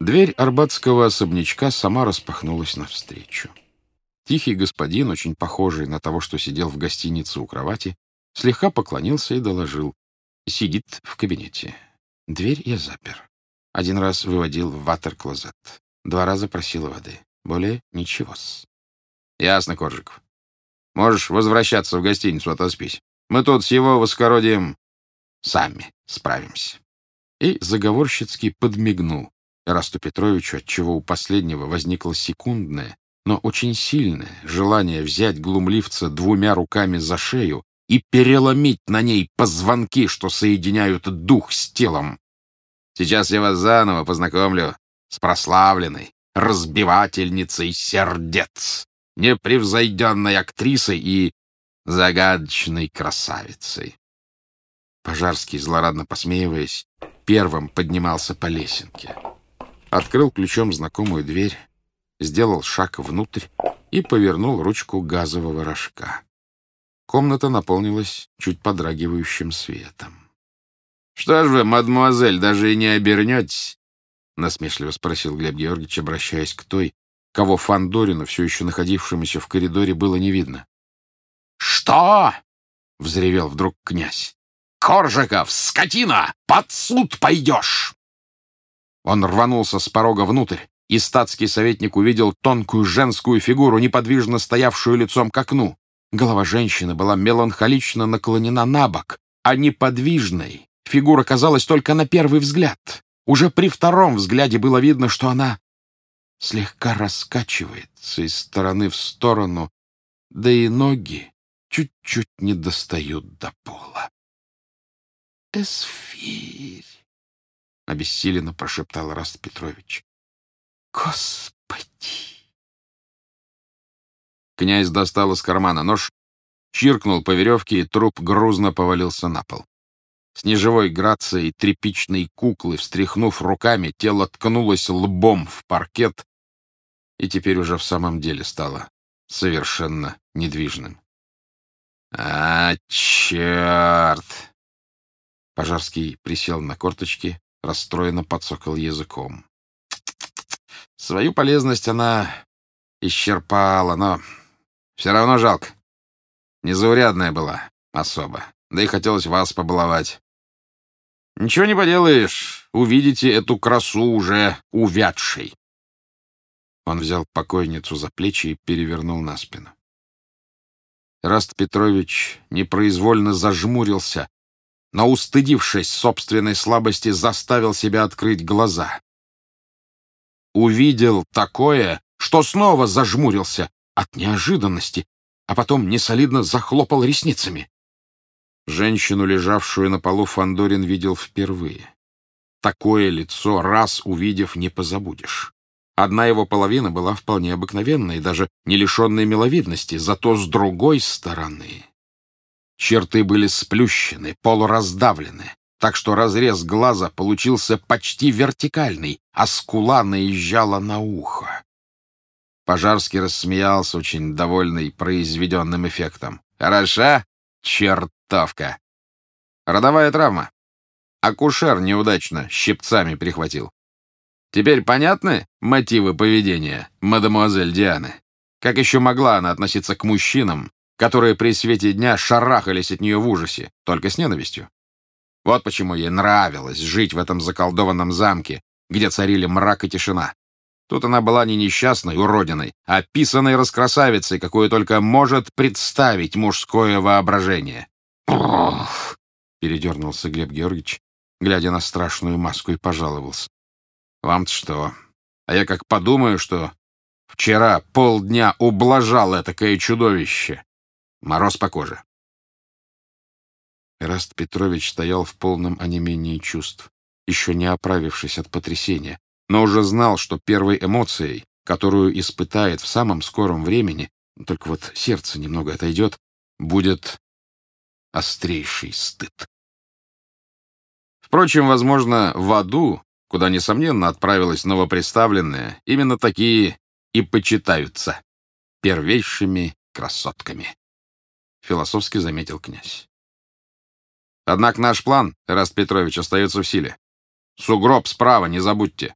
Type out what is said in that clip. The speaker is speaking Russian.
Дверь арбатского особнячка сама распахнулась навстречу. Тихий господин, очень похожий на того, что сидел в гостинице у кровати, слегка поклонился и доложил. Сидит в кабинете. Дверь я запер. Один раз выводил в ватер-клозет. Два раза просил воды. Более ничего-с. Ясно, Коржиков. Можешь возвращаться в гостиницу, отоспись. Мы тут с его воскородием сами справимся. И заговорщицки подмигнул Расту Петровичу, отчего у последнего возникло секундное, но очень сильное желание взять глумливца двумя руками за шею и переломить на ней позвонки, что соединяют дух с телом. Сейчас я вас заново познакомлю с прославленной разбивательницей сердец, непревзойденной актрисой и загадочной красавицей. Пожарский, злорадно посмеиваясь, первым поднимался по лесенке. Открыл ключом знакомую дверь, сделал шаг внутрь и повернул ручку газового рожка. Комната наполнилась чуть подрагивающим светом. — Что ж вы, мадемуазель, даже и не обернетесь? — насмешливо спросил Глеб Георгиевич, обращаясь к той, кого Фандорину, все еще находившемуся в коридоре, было не видно. — Что? — взревел вдруг князь. — Коржиков, скотина, под суд пойдешь! Он рванулся с порога внутрь, и статский советник увидел тонкую женскую фигуру, неподвижно стоявшую лицом к окну. Голова женщины была меланхолично наклонена на бок, а неподвижной фигура казалась только на первый взгляд. Уже при втором взгляде было видно, что она слегка раскачивается из стороны в сторону, да и ноги чуть-чуть не достают до пола. «Эсфирь!» — обессиленно прошептал Раст Петрович. «Господи!» Князь достал из кармана нож, чиркнул по веревке, и труп грузно повалился на пол. С неживой грацией тряпичной куклы, встряхнув руками, тело ткнулось лбом в паркет и теперь уже в самом деле стало совершенно недвижным. «А, черт!» Пожарский присел на корточки, расстроенно подсокал языком. Свою полезность она исчерпала, но все равно жалко. Незаурядная была особа, да и хотелось вас побаловать. Ничего не поделаешь, увидите эту красу уже увядшей. Он взял покойницу за плечи и перевернул на спину. Раст Петрович непроизвольно зажмурился, но, устыдившись собственной слабости, заставил себя открыть глаза. Увидел такое, что снова зажмурился от неожиданности, а потом несолидно захлопал ресницами. Женщину, лежавшую на полу, Фандорин видел впервые. Такое лицо, раз увидев, не позабудешь. Одна его половина была вполне обыкновенной, даже не лишенной миловидности, зато с другой стороны Черты были сплющены, полураздавлены, так что разрез глаза получился почти вертикальный, а скула наезжала на ухо. Пожарский рассмеялся, очень довольный произведенным эффектом. «Хороша? Чертовка!» «Родовая травма. Акушер неудачно щипцами прихватил. Теперь понятны мотивы поведения мадемуазель Дианы? Как еще могла она относиться к мужчинам, которые при свете дня шарахались от нее в ужасе, только с ненавистью. Вот почему ей нравилось жить в этом заколдованном замке, где царили мрак и тишина. Тут она была не несчастной уродиной, а писаной раскрасавицей, какую только может представить мужское воображение. «Ох!» — передернулся Глеб Георгиевич, глядя на страшную маску, и пожаловался. «Вам-то что? А я как подумаю, что вчера полдня ублажал этакое чудовище. Мороз по коже. Раст Петрович стоял в полном онемении чувств, еще не оправившись от потрясения, но уже знал, что первой эмоцией, которую испытает в самом скором времени, только вот сердце немного отойдет, будет острейший стыд. Впрочем, возможно, в аду, куда, несомненно, отправилась новоприставленная, именно такие и почитаются первейшими красотками философски заметил князь. Однако наш план, Эраст Петрович, остается в силе. Сугроб справа, не забудьте.